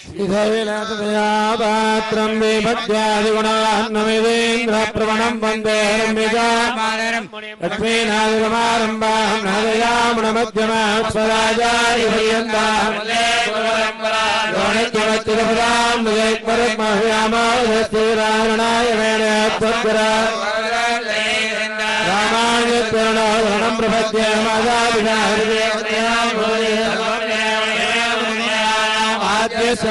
ശ്രീധരവിലാസതയാപാത്രം വിഭദ്യാദിഗുണാഹന്നമിതേന്ദ്രപ്രവണം വന്ദേ രമ്യകാരംഭീനാദികുമാരംഭാഹം ഹൃദയാമുണമധ്യമാസ്വരാജാരിപര്യന്താണായ വേണേ രാമായണം പ്രഭദ്യ മാതാപിതാ ഹൃദയ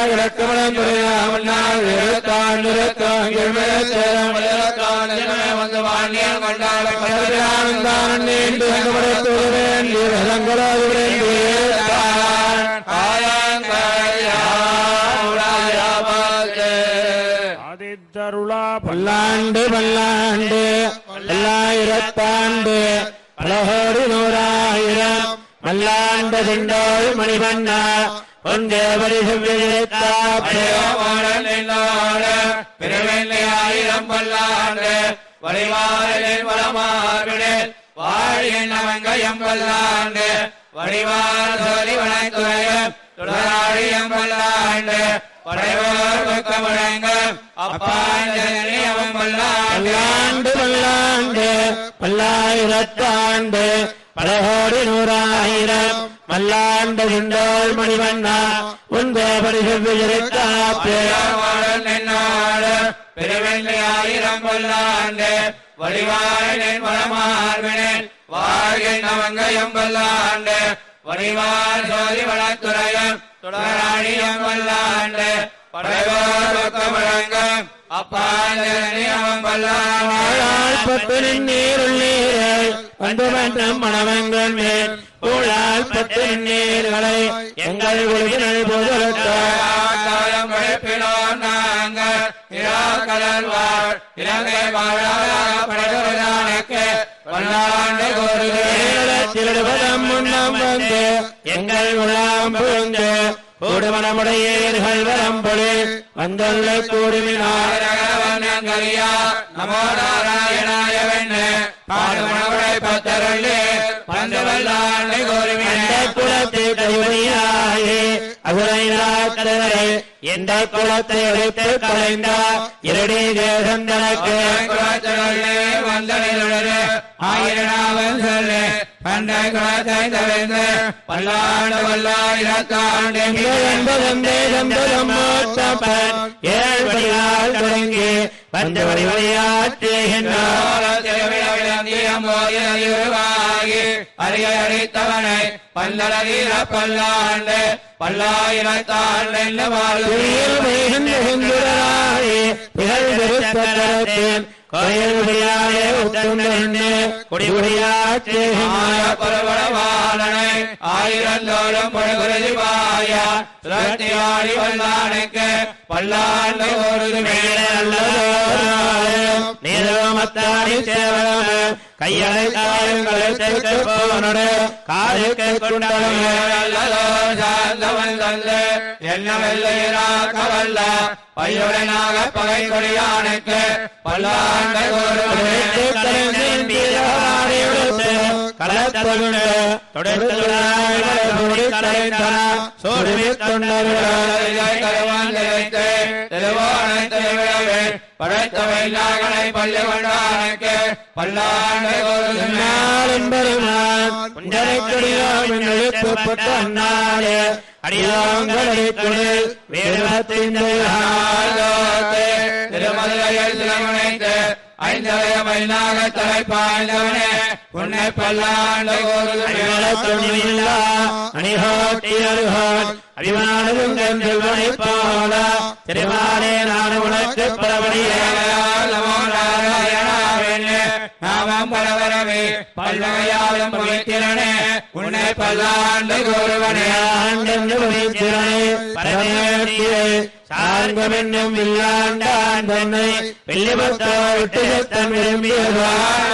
லக்ஷ்மணமாதி புரந்தரஸ்வராக்கே பட்டனாரி பக்திராவலஹேரேவிவாஹான் பக்தாந்திரனவரஹால ஆதித்தருளா பல்லாண்டு பல்லாண்டு பல்லாயிரத்தாண்டு பலகோடி நூறாயிரம். திண்டோள் மணிவண்ணா ஒன்றே ஆயிரம் பல்லாண்டு வடிவாரில் வளமாறுடே வாழியின் பல்லாண்டு வடிவார் சோதி வனத்துறையம் துளராழியம் பல்லாண்டு படைவோர் பக்க முழங்க அப்பாஞ்சனியம் பல்லாண்டு பல்லாண்டு பல்லாண்டு பல்லாயிரத்தாண்டு பலகோடி நூறாயிரம் மல்லாண்ட திண்டோள் மணிவண்ணா ஒன்றே பரிசெவ்வியிருக்காப்பே பெருவெள்ளையாயிரம் பல்லாண்டு வடிவாழின் வளமார்பினில் வாழ்கின் அவங்கயம் பல்லாண்டு வடிவார் சோதி வளத்துறையம் தொடராணியம் பல்லாண்டு படைவோர் பக்க அப்பாஞ்சனியம் மன்றம் மணவங்கள் மேல் ஊழால் பத்து நீர்களை எங்கள் உலகினல் காலம் நாங்கள் இராக்கடல் வாழ் இலங்கை வாழாடற்கு பல்லாண்டு கோருகிறேன் முன்னம் வந்து எங்கள் உலாம் புகுந்து கூடுமனமுடையீர்கள் வரம்பொழி வந்துள்ள கூடுமினார். நமோ நாராயணாய பாடுமணவுடை பத்தருள்ளே பந்தவல்லாண்டு கைவியாயே அகுரை நாக்கரை எந்த குலத்தை எடுத்து கலைந்தார். இரடி தேசம் தனக்கு. ஆயிரனாவன் சொல்லு பண்டை குலத்தை தவிர்த்து பல்லாண்டு தரம் மூத்தப்பன் ஏழ்படியால் தொடங்கி வந்த வழிவழியாற்றுகின்றார் அறியறித்தவனை பல்லரீர பல்லாண்டு பல்லாயிரத்தாண்டு கோயில் முடியாதே உத்தரண்டு குடிமுடியாற்றே பரவளவாளனை ஆயிரந்தோறும் படுகுருதிவாய சுரத்தியாடி வல்லானுக்கு பல்லாண்டு ஒரு நீரமத்தாடி நல்லதோ என்ன பையுடனாக பகை கொடியானுக்கு பல்லாண்டு கலத்தொண்டு தொடர்ந்து சோறுமே படைத்தவை பள்ளி கொண்டானுக்கு பல்லாண்டு ஒரு எழுப்பப்பட்ட அந்நாளே அடியாங்களை திருமதுரையில் திருமணைத்து ஐந்தரைய மயிலாக தலைப்பாய்ந்தவனே. உன்னை பல்லாண்டு போல திருமாலே நான் உனக்கு நாமம் பரவரவே பல்வகையாலும் பவித்திரனே உன்னை பல்லாண்டு கூறுவனே ஆண்டென்று பவித்திரனே சார்ந்தமென்னும் சார்கமென்னும் வில்லாண்டான் தன்னை வெள்ளிபத்தோ விட்டு செத்தன் விரும்பியதான்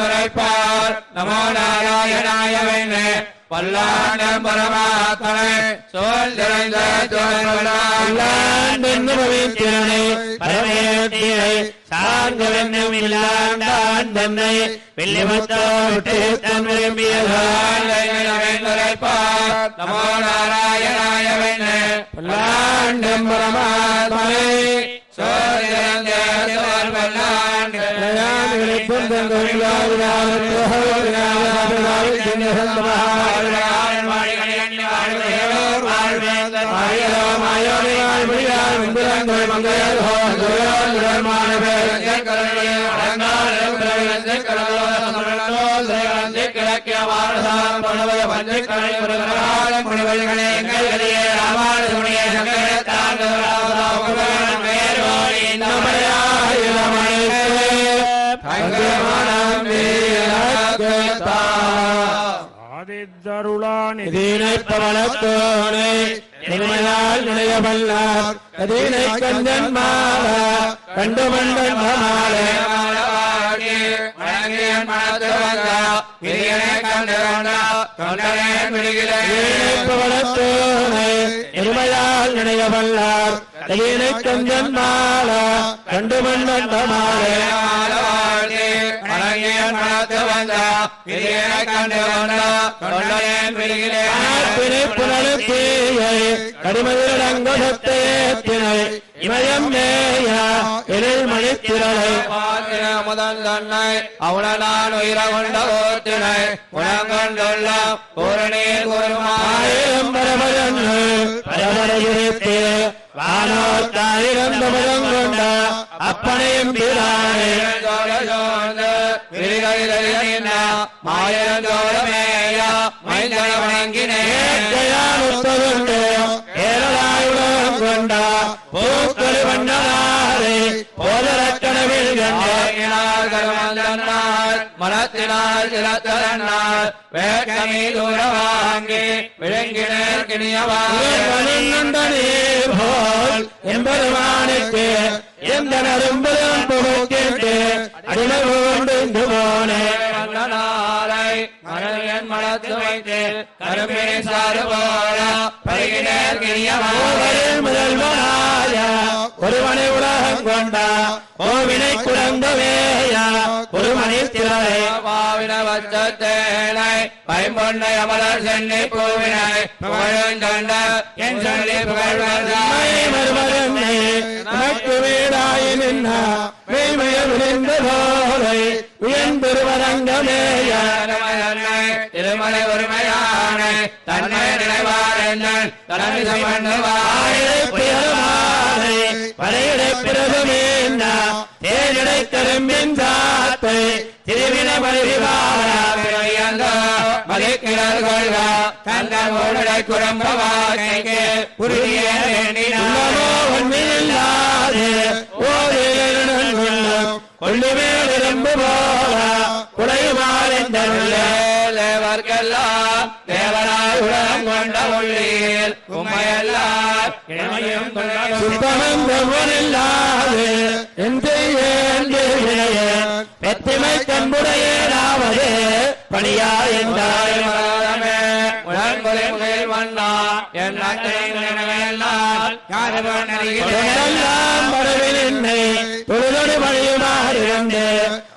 உரைப்பார்? நமோ நாராயணாயவன். பல்லாண்டம் பரமாத்மனை சோல் திறந்த பவித்திரனை பரமேட்டியை சார்கமென்னும் வில்லாண்டான் தன்னை செத்தன் விரும்பியதான் உரைப்பார் நமோ நாராயணாயவனே பல்லாண்டம் பரமாத்மனை சோல் திறந்த பல்லாண்டு ஆதித்தருளான் வல்லார் கதீனை கஞ்சன் மாலா கண்டு மண்டன் மாலை வல்லார் மாலா கண்டு மண்டன் மாலை கடிமதிரங்கத்தை இமயம் மேய எழில் மணித்திரளை. முதல் தன்னை அவனால் உயிர கொண்ட ஓத்தினை தபரம் கொண்ட அப்பனையும் பிரானே ஜயானுத்ததுண்டு ஏரலாயுடன் கொண்ட பூக்களி வண்ணனாரே போதரக்கணவில் மனத்தினால் சிலத்தரனால் வேட்கமீ தூர வாங்கி விழுங்கினர் கிணியவாங்க நீர் போல் எம்பெருமானுக்கு எந்த நரும்புதன் புகழ்கிட்டு அடிமை கொண்டு போனேன் நாளை மனதின் மனத்து வைத்து சாறு போல பருகினர் முதல்வனாய ஒருவனை உலகம் கொண்டா ஓவினை குழந்தவே பாவின வச்சத்தேனை பைம்பொன்னை அமலர் சென்னை பூவினை புகழுந்தண்ட என் சொல்லி புகழ்வதாய் உனக்கு வீடாய் நின்ன மெய்மய விழுந்த போலை உயர்ந்திருவரங்கமேயா திருமலை ஒருமையான தன்மை நினைவாரன் தலைமை சமண்டுவாய் பெயருமானை வரையடை பிரதமேன்ன தேனிடை கரும்பின் சாத்தை திருவின பரிவாரா மதிக்கிறார் கொள்க தங்கள் உடலை குரம்பவாக்கைக்கு உறுதிய உள்ளமோ உண்மையில்லாது ஓரிலும் இரும்பு போல தேவர்க்கெல்லாம் தேவராய் உலகம் கொண்ட உள்ளீர். உண்மையெல்லாம் இளமையும் சுத்தமந்தவனில்லாது பெத்திமை கண்புடையனாவது பணியா என்றாய் வண்ணா என்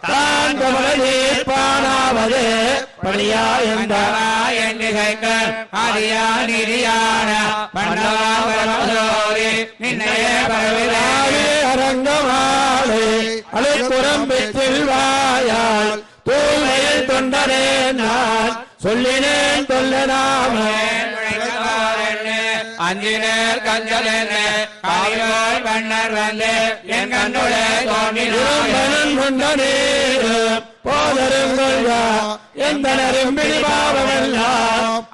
தான் கமல தீர்ப்பானாவது பணியா என்றாய் எண்ணிகைகள் நிதியான பண்டவாரி நின்னையே பரவிலாவே ஆவே அரங்கமாடு அழுப்புறம் தூய்மையில் தொண்டனே நான் சொல்லினேன் தொல்லனாமே அஞ்சினர் கஞ்சல் என்ன காவியோர் வண்ணர் வந்து என் கண்ணுளே தோன்றினார். இரும்பனன் கொண்ட நீரு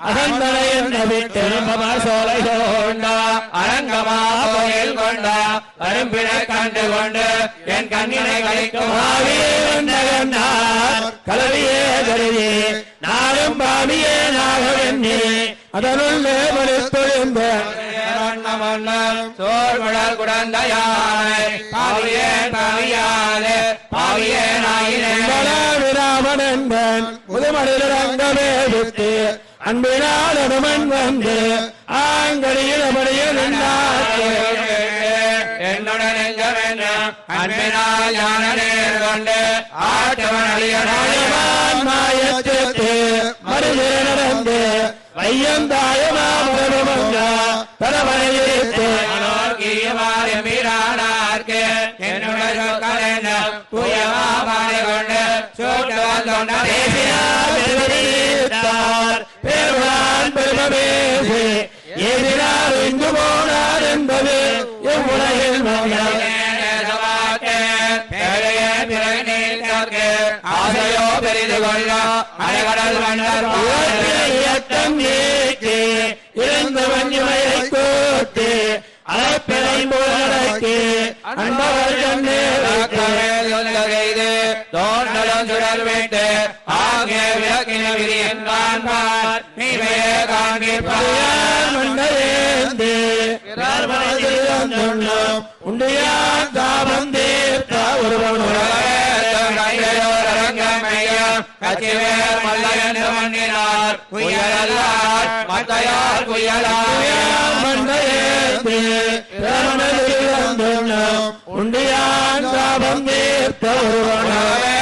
அகந்தனை என்ன விட்டிரும்பமா சோலை கொண்டா அரங்கமா கோயில் கொண்டா அரும்பினை கண்டு கொண்டு என் கண்ணினை கழிக்கும். கலவியே கருதி நானும் பாவியே நாகவென்னே அதனுள்ளே மணித்தொழிந்த சோழ்மடல் குடந்தையானை பாவியேன் பாவியாலே விராமன் என்பன் முதுமணில் அங்கமே விட்டு அன்பினால் அனுமன் வந்து ஆங்கடியில் அப்படியே நின்றாக்கு என்னுடன் நெஞ்சமென்ன? அன்பினால் நேர் கொண்டு ஆட்டவன் அழியனாயவன் மாயத்திற்கு மறுதிர நடந்து வையந்தாயமாமங்க தரவணையிட்டு கீயமாறு மீறானார்க்கு என்னுடைய கலைந்த புயமாமாலை கொண்டு சூட்டு வந்தோண்டே பேசினார் பேருளான் பெருமபேசி இங்கு போனார் என்பது எவ்வுலகில் பெரிது கொள்ள அலைகடல் மன்னர் இயக்கம் நீக்கி இறந்தவன் இமையை கூட்டி தோன்றலும் சுடர் விட்டு ஆகிய விளக்கின விரியன் காண்பார் உண்டியான் தாபம் தீர்த்த ஒருவனுடைய மண்டையேந்தி உண்டியான் தாபம் தீர்த்த ஒருவனுடைய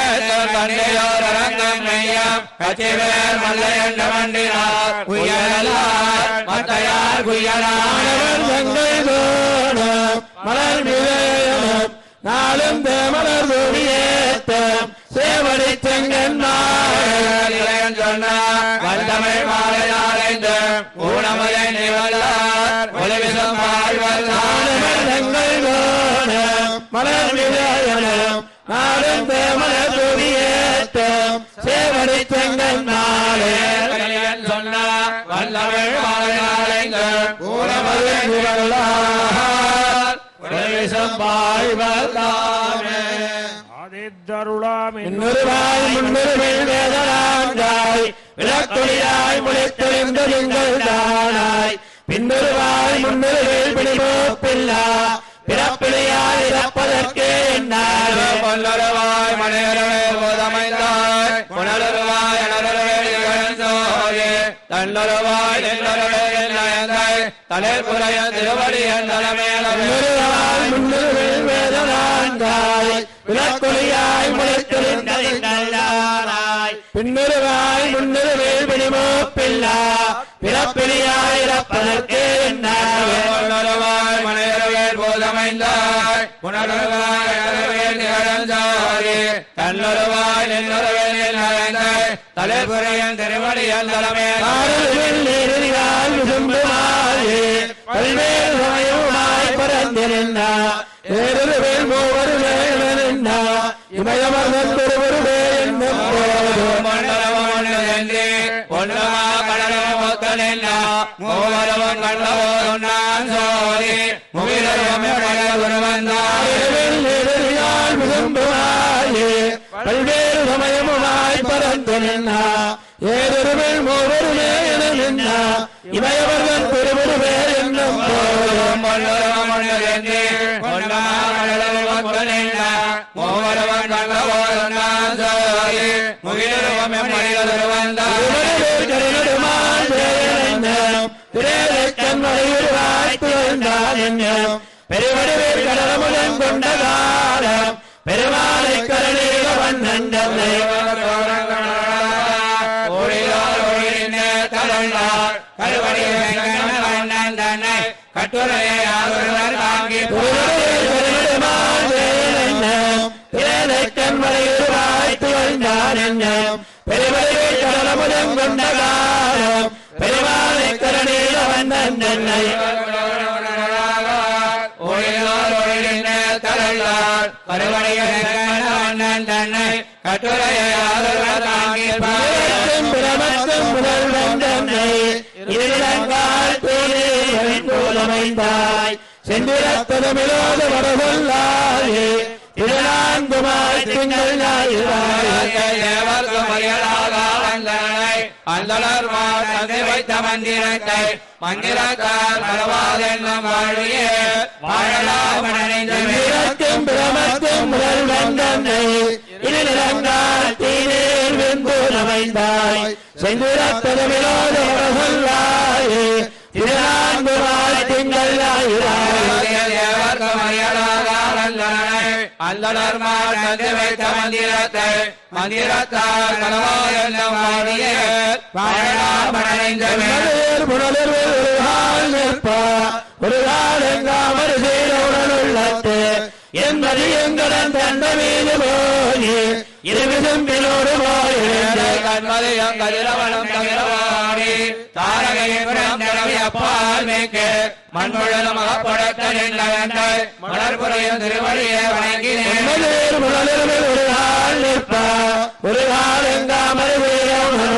மாணவர் தங்கை தோணும் மலர் விளையணும் நாளும் தேமலர் கொடியேற்றம் சேவடி செங்கன் வந்தமிழ் மாலை நாளைந்து ஊனமுதை நிவல்லார் ஒளிவிசம் வாழ்வல்லார் மலர் விளையணும் நாளும் தேமலர் கொடியேற்றம் சேவடி செங்கன் நாளே சொன்னார் உலகிசம் வாழ்வல்லாமே இன்னொருவாய் முன்னொருவில் வேதனாங்காய் விளக்கொழியாய் முளைத்தெழுந்த நீங்கள் தானாய். பின்னொருவாய் முன்னொருவில் பிடிமோப்பில்லா பிறப்பிழையாய் இறப்பதற்கே என்னாலே. பொன்னருவாய் மணியரவே போதமைந்தாய் புனருவாய் அனரவே சோழே தன்னருவாய் நின்னரவே நயந்தாய் தலைப்புறைய திருவடி என் தலைமையிலவே முன்னொருவாய் முன்னொருவில் வேதனாங்காய் விளக்கொழியாய் முளைத்தெழுந்த நீங்கள் தானாய் பின்னொருவாய் முன்னொருவில் இறப்பதற்கே என்னாலே பொன்னருவாய் மணியரவே புனருவாய் அனரவே நிகழ்ந்தாரே தன்னருவாய் நின்னரவே நயந்தாய் தலைப்புறையன் திருவடி என் தலைமையில ஆறுதல் நெருங்கினால் விசும்புமாயே பல்வேறு சமயமாய் பரந்திருந்தா மூவர் ஒருவருவே என்னும் போதும் ஆறுதல் நெருங்கினால் விசும்புமாயே பல்வேறு சமயமுமாய் பரந்திருந்தா ஏதொருவேல் மூவருமே என நின்னா இமயமர்தன் ஒருவருவே என்னும் போதும் பெருவடிவேல் கடலமுடன் கொண்ட காலம் பெருமாளை கருணீக வண்ணன் கட்டுரையை ஆளுநர் தாங்கி பெருவடிவேல் கடலமுடன் கொண்ட காலம் பெருமாளை கருணீக வண்ணன் தன்னை கட்டுரையை பிரமத்தும் முதல்வன் தன்னை இருளங்கால் போலமைந்தாய் வரவல்லாயே திருநான்குமாய் திங்கள் ஞாயிறாய் வந்தனை அந்தளர் தந்தை வைத்த மந்திரத்தை மந்திரத்தால் பரவாதென்னும் வாழ்வியே வாழலாம் மனநின்றமே இறக்கும் பிரமத்தும் முதல்வன் தன்னை இருநிலங்கால் தீநீர் தேவர்க்கு மறியலாக அந்தளர் தந்தை வைத்த மந்திரத்தை மந்திரத்தால் வாழ்வியே வாழலாம் மனநின்றமே மனதேர் புனலில் ஒரு கால் நிற்பா ஒரு கால் எங்காமறு செய்த உடல் உள்ளத்து என்பது எங்களன் தந்த மீது போய் இருவிசம்பிலோடு போய் கண்மதியம் கதிரவனம் தவிரவாடி தாரகையின் மேற்கு மண்முழுதும் அகப்படத்த நின்றவர்கள் மலர்புறையும் திருவழியை வணங்கினேன். ஒரு நிற்பா ஒரு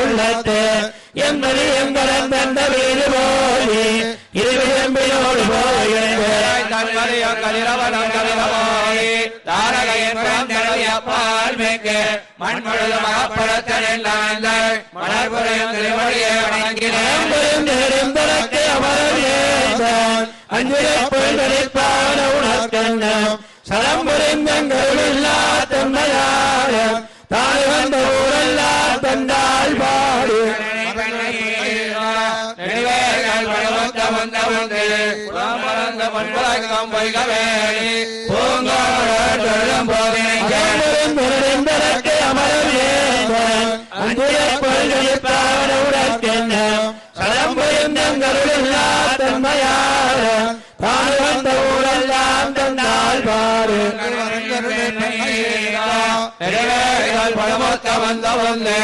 உள்ளத்து. தந்த போய் கதிரவனம் தாரகையின் பிறந்தளவி அப்பால் மேற்கு மண்முழுதும் மலர்புறையும் திருவழியை வணங்கினேன். சலம் தன்மையாளம் தாய் வந்த ஊரெல்லாம் தந்தால் பாடு. வந்த வந்து புலம்பலந்த பண்பலக்கம் பொய்கவேலி பூங்கோடு தொழும் போதினை வந்த ஊரெல்லாம் பாடு நெடுவேர்கள் பலமொத்த வந்த வந்து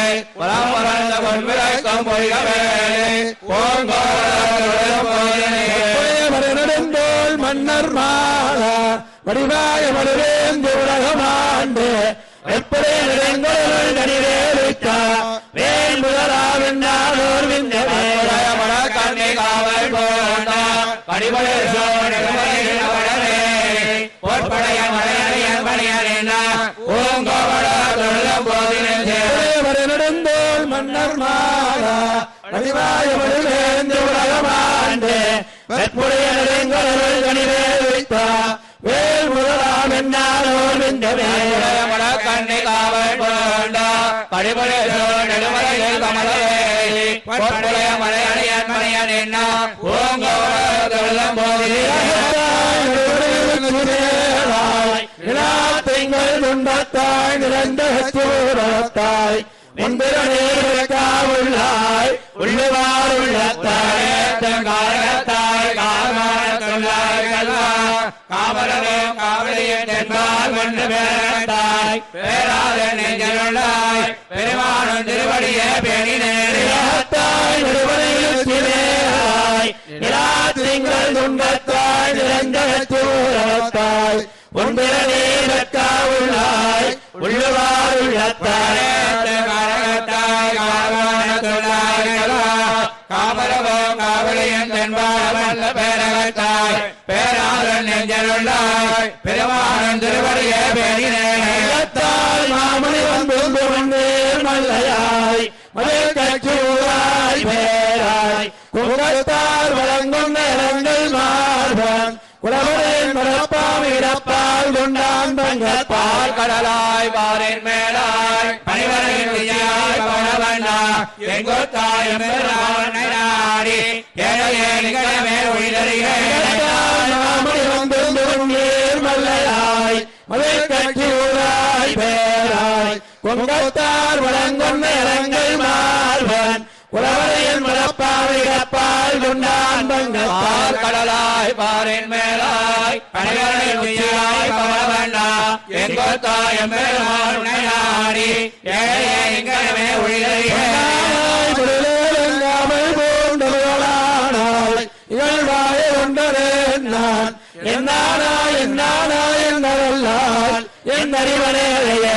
பூங்கோடு தொழும் போதினை நடந்தோள் மன்னர் மாலா வடிவாய மனுவேந்து உலகமாண்டு எப்படி நிறங்கள் நடிவேலிக்கா வேல் முதலாவின்னாளோர் விந்த மட கண்ணி காவல் போனா படிபடு நடந்தோள் மன்னர் மாலா வடிவாய மனுவேந்து உலகமாண்டு வேல் கண்ணி காவல் படிபடு நெடுமலையில் பொற்படைய தொழும் போதினை திங்கள் துன்பத்தாய் நிறந்த சூரத்தாய். ஒன்றிரநேருள்ளாய் உள்ளவார் உள்ளத்தாய் காரணத்தாய் காரணத்துள்ளாய் காவலரும் காவலியின் பேரத்தாய் பேராத நெஞ்சலுள்ளாய் பெருமானும் திருவடியே பேணினேன். நிலா திங்கள் துன்பத்தாய் நிறந்த சூரத்தாய் உள்ளாய். உள்ளவார் உள்ளத்தாய். காரணத்தாய் காரணத்துள்ளாய் காவலரும் பேரகத்தாய். பேராத நெஞ்சலுள்ளாய் பெருமானும் திருவடியே பேணினேன் மாமணி வந்து கொண்டேர் மல்லையாய். மதில் கச்சூராய் பேராய். குங்கத்தால் வழங்கும் மார்பன் குலவரேன் மரப்பாம் இடப்பால் கொண்டான் தங்கப்பால் கடலாய் வாரின் மேலாய் பணிவரையின் விஜயாய் பணவண்ணா எங்கொத்தாயும் நாடி ஏழையே நிகழமே உயிரறிகிறேன் வந்து கொண்டேர் மல்லையாய் மதில் கச்சூராய் பேராய். கொங்கத்தார் வழங்கும் நேரங்கள் மார்பன் குலவரையின் மரப்பாம் இடப்பால் கொண்டான் தங்கப்பால் கடலாய் பாரின் மேலாய் பணிவரையின் விஜயாய் எங்கோ தாயம் பெருமானை நாடி ஏழையே நிகழமே உயிரறிகிறேன் விடுதலையாமல் இகழ்வாய கொண்டரே நான். என்னானா என்னானா என்னவல்லால் என் அறிவனேயே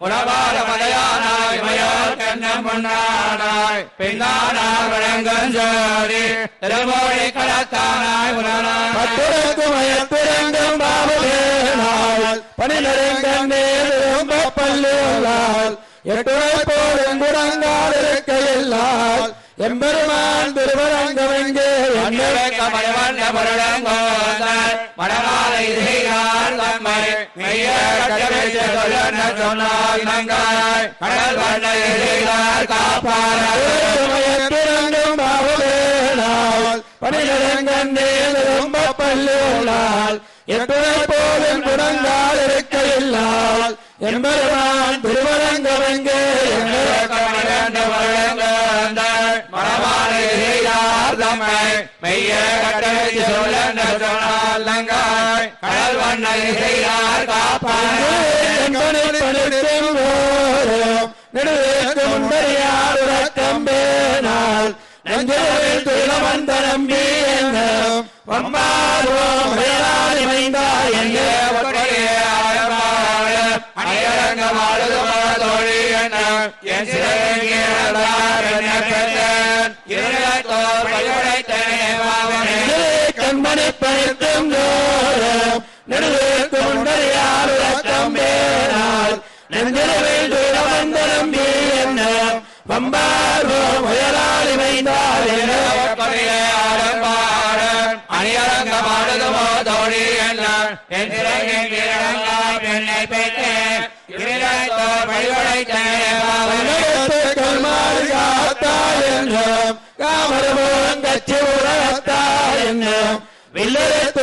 குணபால மதையானாய் மயோர் கண்ணம் பொன்னானாய் பின்னானாய் வழங்கஞ்சோடி திருமொழி களத்தானாய் உணராய் பத்துரக்கு மயத்திரங்கும் பாவதேனாள் பணிநெருங்கண்ணேரும் பல்லுள்ளால் எட்டுரை போலும் குடங்கால் இருக்கையில்லால் எம்பெருமான் திருவரங்கமெங்கே மணமாலை செய்தார் தம்மை சொன்னால் நங்காய் கடல் வண்ணை செய்தார் காப்பானாய் பல்லுள்ளால் குடங்கால் இருக்கையில்லால் எம்பெருமான் திருவரங்கமெங்கே என்னை செய்தார் தம்மை மெய்ய கட்டமைச்ச சொல்ல சொன்னால் நங்காய் கடல் வண்ணை செய்தார் காப்பானாய் நெடுவேற்கம்பேனால் நெஞ்சவில் துயிலமந்த நம்பி என்ன வம்பாரோம் மைந்தா என்ன கண்மணி பணித்தும் அணியரங்கமாடுதுமோ தோழி முண்டறியார் உறக்கம்பேனால் நெஞ்சவில் துயிலமந்த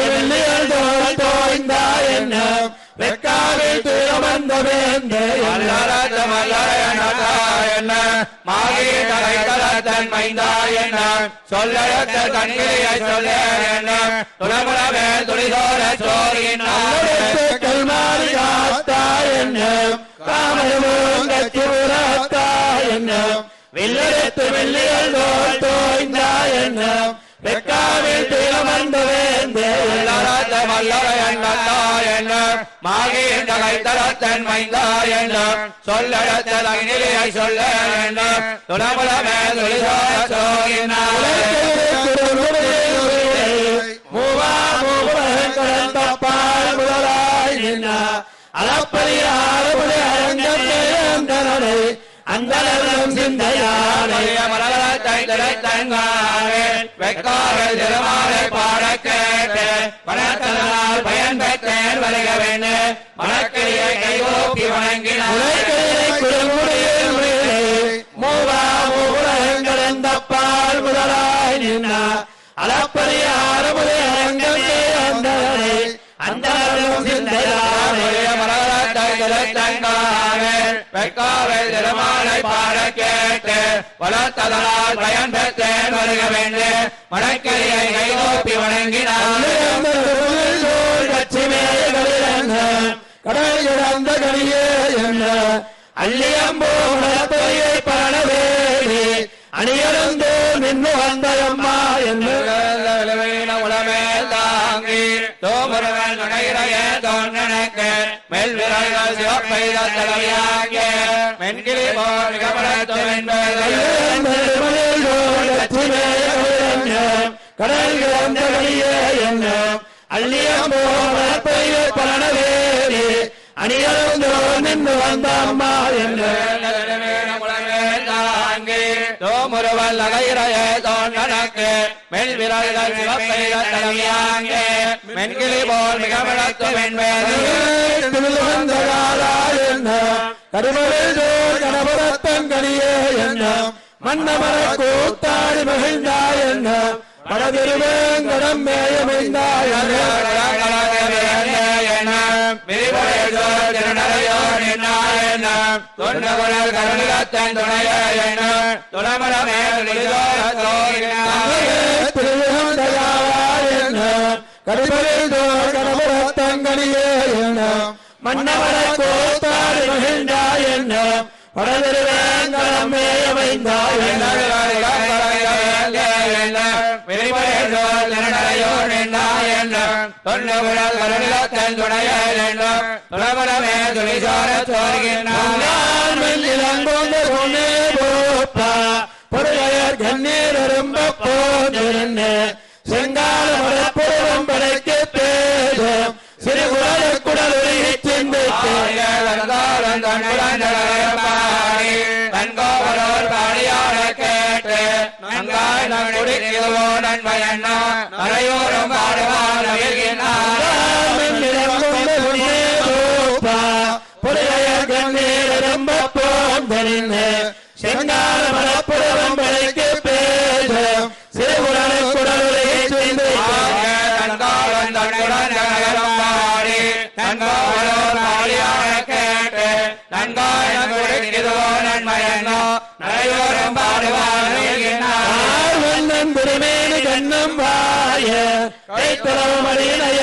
வெள்ளியல் தோல் என்ன வெக்காவில் துயமந்த வேந்த சொல்லத்த கண்ணியை சொல்ல என்ன துளமுளவே துளிதோர சோரினார் கல்மாரி காத்தா என்ன காமரபோங்கச்சி உலகத்தா என்ன வில்லெடுத்து வெள்ளியல் தோல் தோய்ந்தா என்ன வெக்காவில் துயமந்த வேந்த எல்லாரத்த மாகின்ற கைத்தரத்தன் மைந்தா என்ன சொல்லடத்த தங்கிலியை சொல்ல என்ன துளமுளவே துளிதோர சோரினார் மூவா மூவன் முதலாய் நின்ன அந்தளம் சிந்தையானை மலரத்தை திரைத்தங்காவே வெக்கார திருமாலை பாட கேட்டு. பணத்தனால் பயன் பெற்றேன் வருக வேண்டு மணக்கிளியை கைகோப்பி வணங்கினார். மூவா மூவன் தப்பால் முதலாய் நின்ன அளப்பரியாரபுடைய அரங்கந்தனனை அந்தளம் சிந்தையானை மலரத்தை திரைத்தங்காவே வெக்காவை திருமாலை பாட கேட்டு வளர்த்ததனால் பயன் பெற்றேன் வருக வேண்டு. மணக்கிளியை கைகோப்பி வணங்கினார். கடல் என்ன நின்று வந்த அம்மா என்று உலமே தோமுருகன் நுழைய தோன்றனக்கு மெல் விரல்கள் சிவப்பெய்த தலையாங்க மென்கிளி போர் மிகப்படத்தும் கடல் என்ன? அள்ளியம்போடைய பரணவேடி அணியருந்து நின்று வந்த அம்மா என்று தோமுருவல் நகையிறைய தோன்றனக்கு மெல் விரல்கள் சிவப்பெய்த தலையாங்க மென்கிளி போல் என்பது கருமரத்தங்கனியே என்ன? மன்னமர கூத்தாடி மகிழ்ந்தாய் என்ன? படதிருவேங்கடம் மேயமைந்தாய் என்ன? துளமலமே திருவிழந்தாய் என்ன கருமரிதோர் கருமரத்தங்கனியே என்ன மன்னமர கூத்தாடி மகிழ்ந்தாய் என்ன படதிருவேங்கடம் என்ன என்ன தொல்லுகுழல் கருநிலத்தன் துணையென்றும் துளபுரமே துளிசோர சோர்கின்றான் இளங்கொண்ட கண்ணீர் அரும்ப போதிருந்த செங்கால மரப்புறம் படைக்கு பேசும் சிறு குடல குடல் உருகி சிந்தித்து இளங்கொண்ட பொண்ணே போப்பா பொருளையர் கண்ணீர் அரும்ப போதிருந்த செங்கால மரப்புறம் படைக்கு பேசும். சிறு குடல குடல் உருகி சிந்தித்து ஆர்வண்ணன் திருமேனி கண்ணம் வாய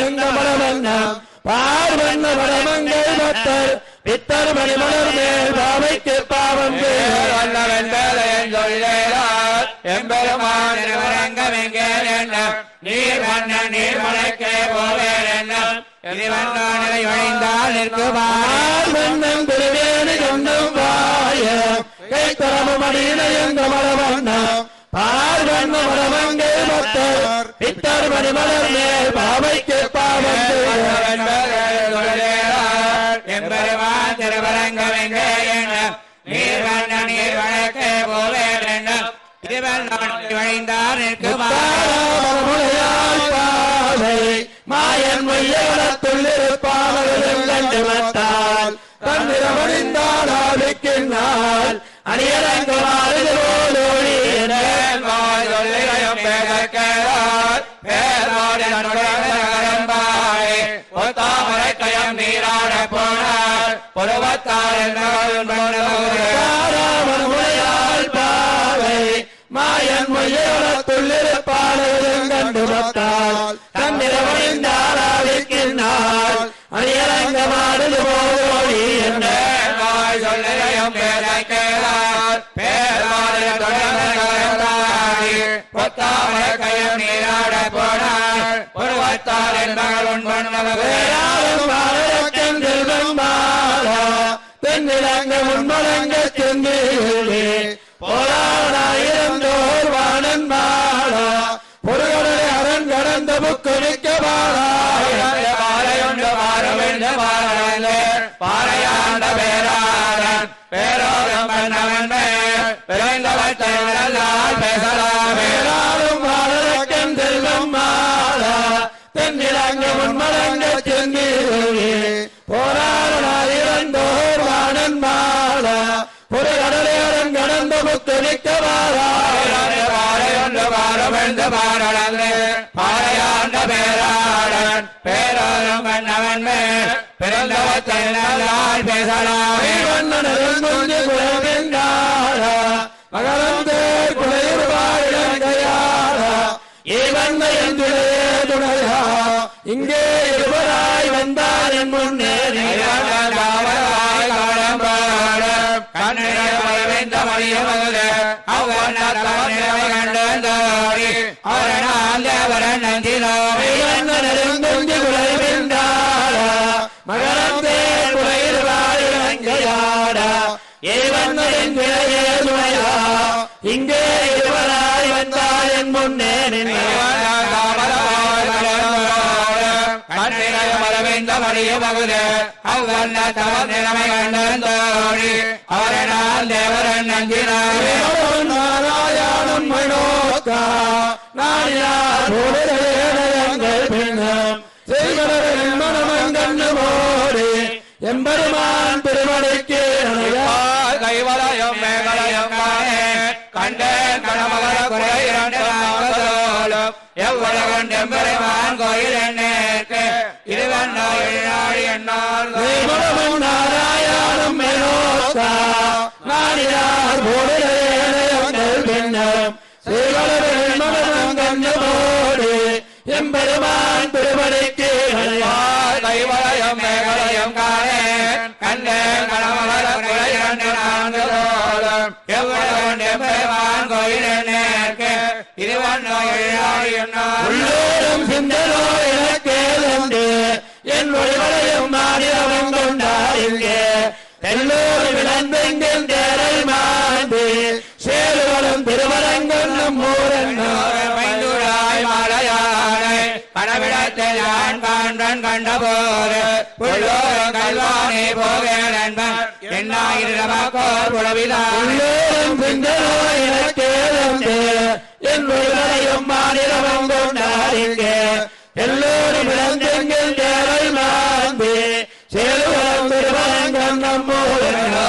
எங்க மலவண்ணம் பார்வண்ண மரமங்கள் பத்தர். பித்தர் மணிமலர் மேல் பாவைக்கு பாவம் நீர் வண்ண நீர் மலைக்கே போவேன் என்ன? வழிந்தால் நிற்குவார் வாய பத்தர் பித்தர் மணிமலர் மேல் பாவைக்கு பாவம் எம்பெருமான் திருவரங்கம் நீர் வழக்கே போவேன் என்ன இறைவன் வழிந்தால் நிற்குவார் மாயன் மையத்துள்ளிருப்பாமல் தன்னிரமணிந்தால் ஆவிக்கின்றால் அணியரங்கமாறுதோழி பாவை. மாயன் மையத்துள்ளிருப்பாளர்களும் கண்டு பத்தால் தன்னிரமணிந்தால் ஆவிக்கின்றால் அணியரங்கமாறுது போழி என்ற வேளாளும் வாழக்கன் செல்வம் மாலா தென்னிலங்க முன்மலங்க செந்திலே போராடாயிரம் தோர் வாணன் மாலா பொருகடலை அரண் கடந்த புக்கு மிக்க பாலாய பாறையாண்ட பேராளன் பேரோகம் பண்ணவன் பேசலாம் வேளாளும் வாழக்கன் செல்வம் மாலா தென்னிலங்க முன்மலங்க சென்னி போராடாயிரம் மிக்க பாலாய பாறையொன்று பாரமென்று பாரளந்து பாறையாண்ட பேராளன் பேரோகம் பண்ணவன் பிறந்தவத்தை நல்லால் பேசலாம் துணையா இங்கே இருவராய் வந்தார் என் முன்னே வண்ணனருங்குஞ்சு குலைவெங்காளா மகரந்தே குலையுருவாயிலங்கையாளா ஏவண்ண துணையா இங்கே இருவராய் வந்தார் என் முன்னே நின்று அவரனால் தேவரன் நஞ்சினார். மனோக்கா போடுங்கள் பின்னம் செய்வரின் மனமங்கண்ணு மோடி எம்பெருமான் திருமணிக்கு அணையா கைவலயம் மேகலயம் காணே. கண்டேன் கணமகர குறை இரண்டு நாமதோலும் எவ்வளவன் எம்பெருமான் கோயில் என்னேற்கு நாராயணம் மனோக்கா நாடினார் போடுங்கள் பின்னம் செய்வரின் மனமங்கண்ணு மோடி எம்பெருமான் திருமணிக்கு அணையா மேகலயம் காணே கண்டேன் கணமகர குறை எவ்வளவன் எம்பெருமான் கோயில் உள்ளோரும் சிந்தனோ எனக்கேதண்டு என் ஒளிவளையும் மாநிலம் கொண்டார் இங்கே. எல்லோரும் இழந்தெங்கில் தேரல் மாண்டு சேருவலும் திருவரங்கம் நம் ஊரன்னோ மைந்துழாய் மலையானை கனவிடத்தில் நான் காண்டன் கண்டபோது புள்ளோரும் கல்வானே போகேன் என்பன் என்னாயிரமக்கோர் புலவிதான் உள்ளோரும் சிந்தனோ எனக்கேதண்டு என் ஒளிவளையும் மாநிலம் கொண்டார் இங்கே எல்லோரும் இழந்தெங்கில் தேரல் மாண்டு சேருவலும் திருவரங்கம் நம் ஊரன்னோ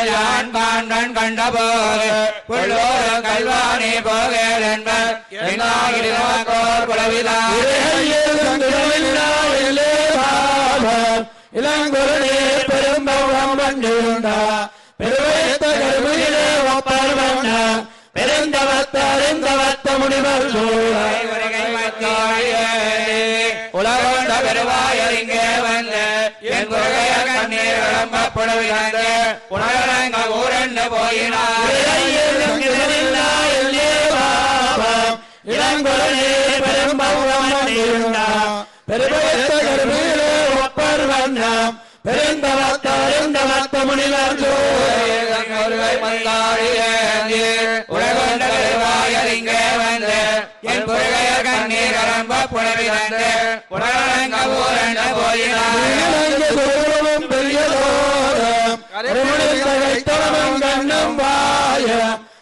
நான் காண்டன் கண்டபோது புள்ளோரும் கல்வானே போகேன் என்பன் என்னாயிரமக்கோர் புலவிதான் இளங்குருடே பெரும்பவம் வண்டிருந்தா பெருவைத்த ஒப்பார் வண்ண பெருந்தவத்தறிந்தவத்த முனிவர் சூழாய் உலகொண்ட பெருவாயறிங்கே வந்து என் குறைய கண்ணீர் விளம்ப புலவிழந்து உணரங்க ஊரண்டு போயினார். இளங்குருடே பெரும்பவம் வண்டிருந்தா பெருவைத்த கருவிலே ஒப்பார் வண்ண பெருந்தவத்தறிந்தவத்த முனிவர் சூழாய் ஒருவை மந்தாழியேந்தி உலகொண்ட பெருவாயறிங்கே வந்து என் குறைய கண்ணீர் விளம்ப புலவிழந்து உணரங்க ஊரண்டு போயினார் இலங்கை தூரமும் பெரியதோரம் கருமணித்தகைத்தளமும் கண்ணும் வாய.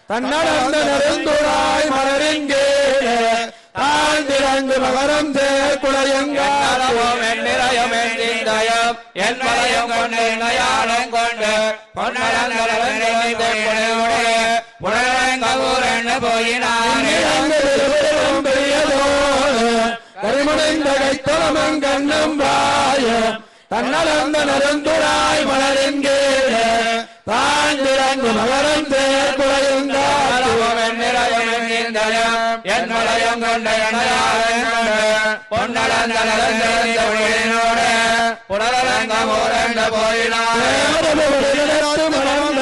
தன்னடந்த நெருந்துழாய் மலரிங்கேட தாழ்ந்திறங்கு மகரம் களவும் சேர்க்குளையங்காலவும் எண்ணிறயம் எண்ணிந்தயம் என் மலையும் கொண்டு நயாளம் கொண்டு புனரங்க போயினாரே. வாய. தன்னடந்த நெருந்துழாய் மலரிங்கேட தாழ்ந்திறங்கு மகரம் சேர்க்குளையங்காலவும் எண்ணிறயம் எண்ணிந்தயம் என் மலையும் கொண்டு பொன்னடந்தோடு புனரங்க போயினாரே துன்படையும்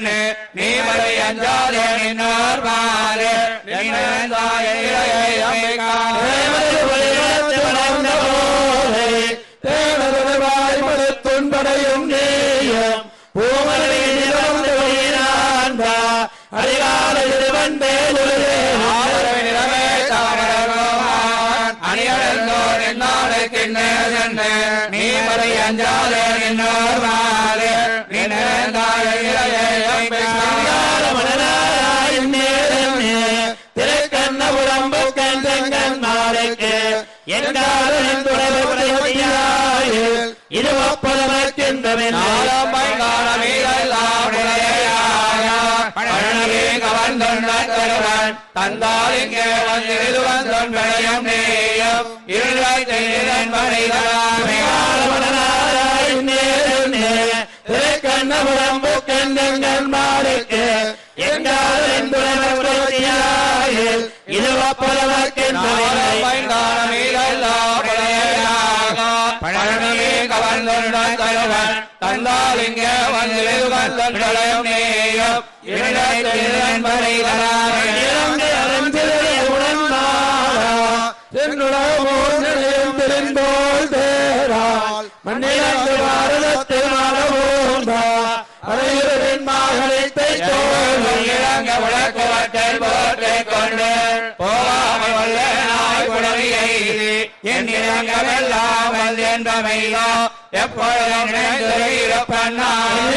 கண்ணு நீ மறை அஞ்சாதே நின்னார் பாலே நின்னாய இளையை அம்பிகாரே துன்படையும் நீய பூமரை இங்கே வந்திரு வந்தொன் விளையும் நேயம். இருளை செய்தன் மறைகளாமே திருக்கண்ணபுரம்பு கந்தங்கன் மாலைக்கு எங்காலும் வீரெல்லாம் உடையாக பழனவே கவர்ந்தொண்ட தருவன் தந்தால் இங்கே வந்திரு வந்தொன் விளையும் நேயம் செய்தன் மறைகளாமே மண்ணிலந்து பாரதத்து மரபூந்தா அனைவரின் மகளை இறங்க விளக்குவற்றில் போற்றிக் கொண்டு போகாமல் வல்ல நாய் புலவியை என் இறங்கமெல்லாம் வந்தென்றமையோ எப்பொழுதும் நினைந்து இருப்பன் நான்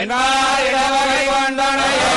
என்னால் இடவகை கொண்டனையோ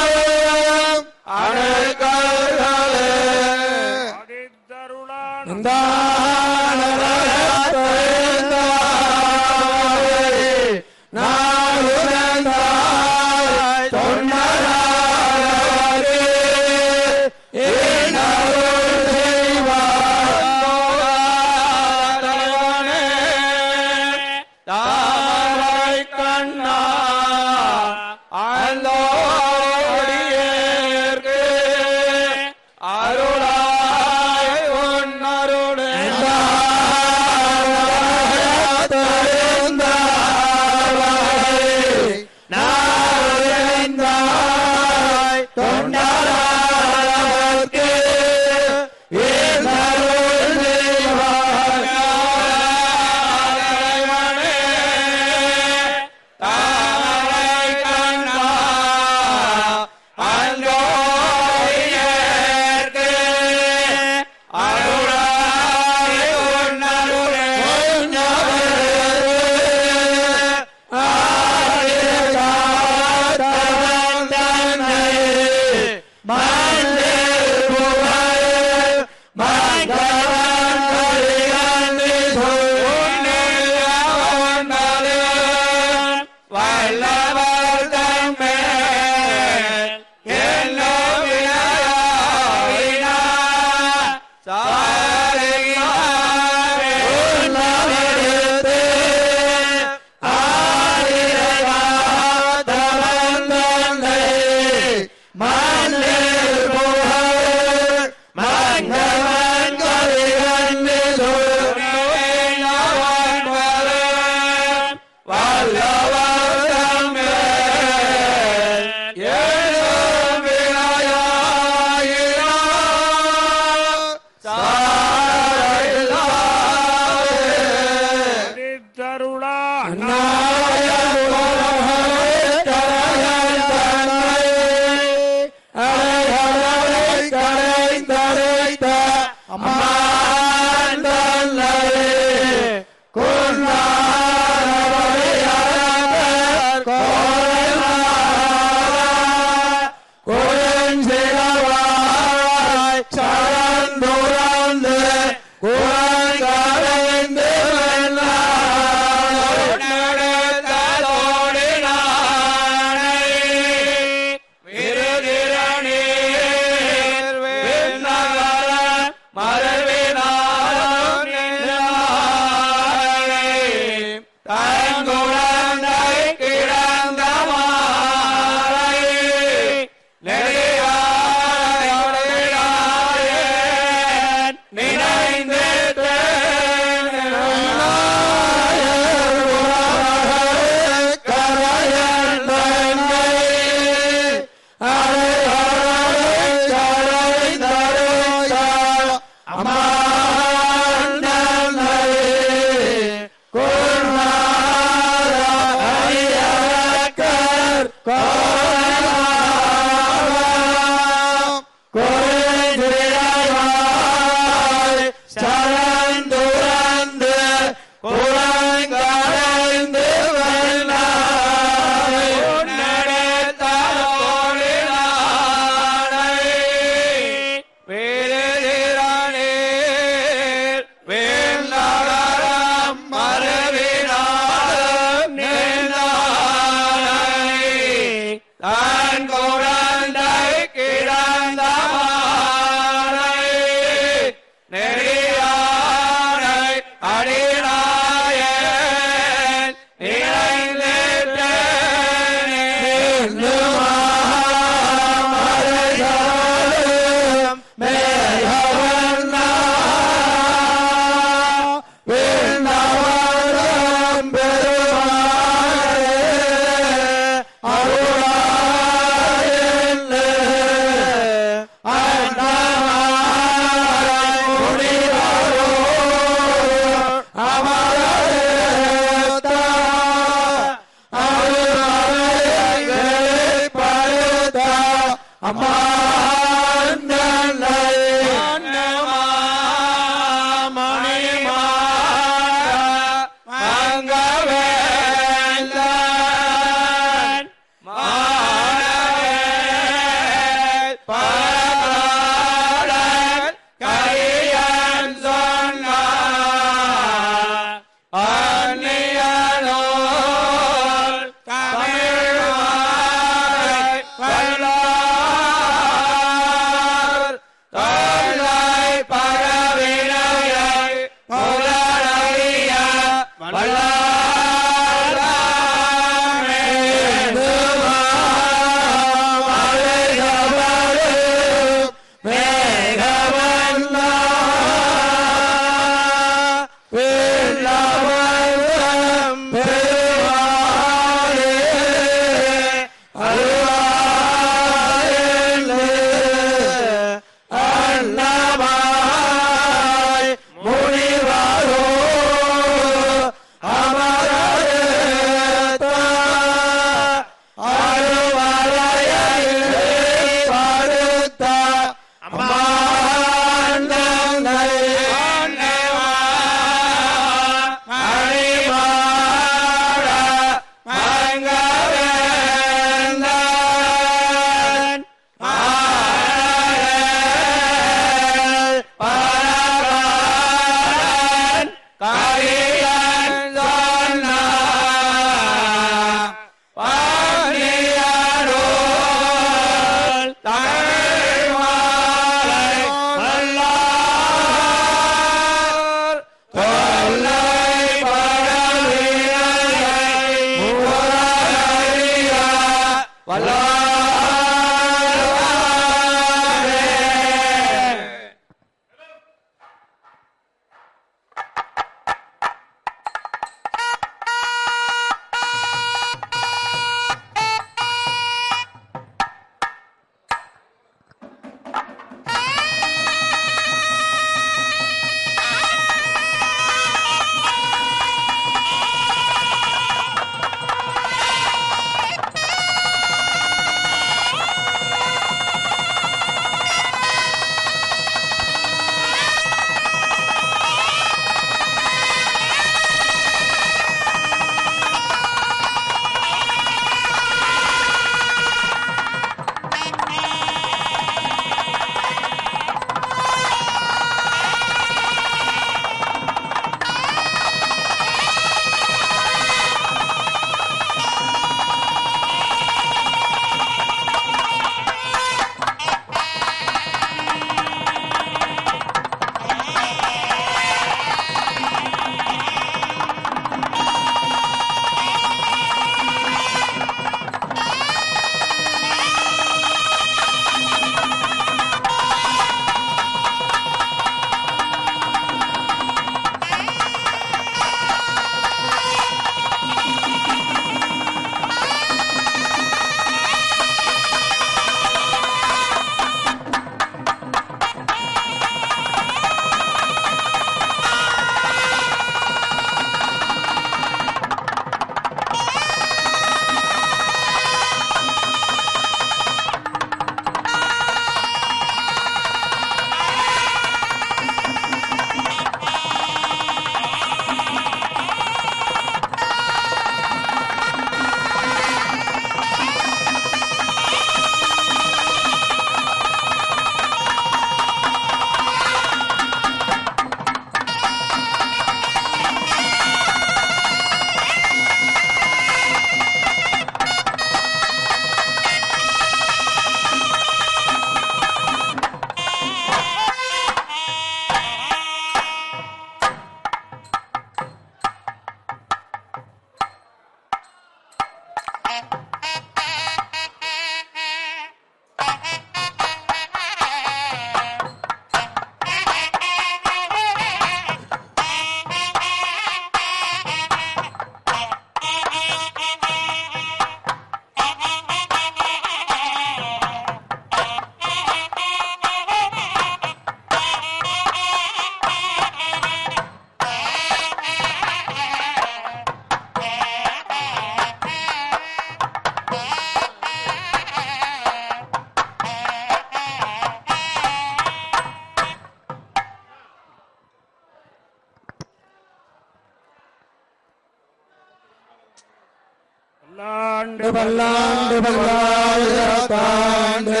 பல்லாண்டு பல்லாண்டு பல்லாண்டு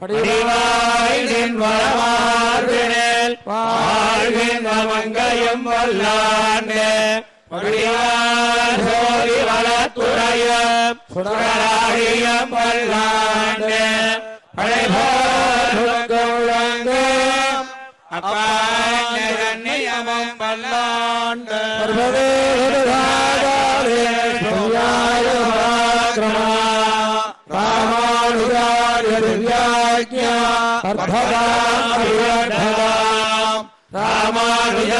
படிவாய் நின் வளமார்பினில் வாழ்கின்ற மங்கையும் பல்லாண்டு படிவார் சோதி வளத்துறையும் பல்லாண்டு.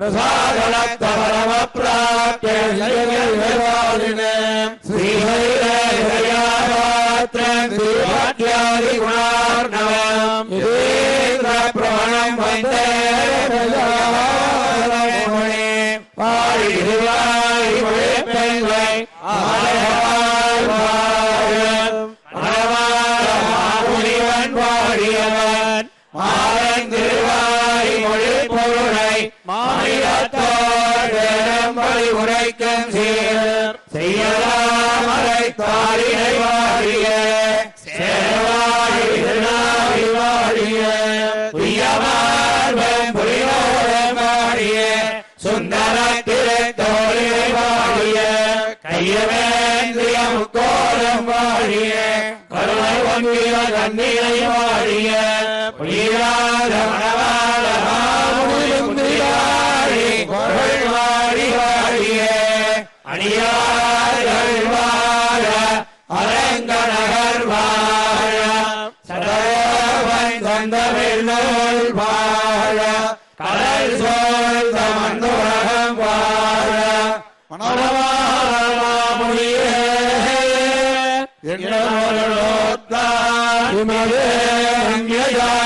प्रसादनत्तपरमप्राप्य श्रीहैरे हृयावा ஒன்றிய கண்ணீரை வாழிய புரியாத மணவாள மாமுடியாடி வாழி வாழிய என்னோத்தான்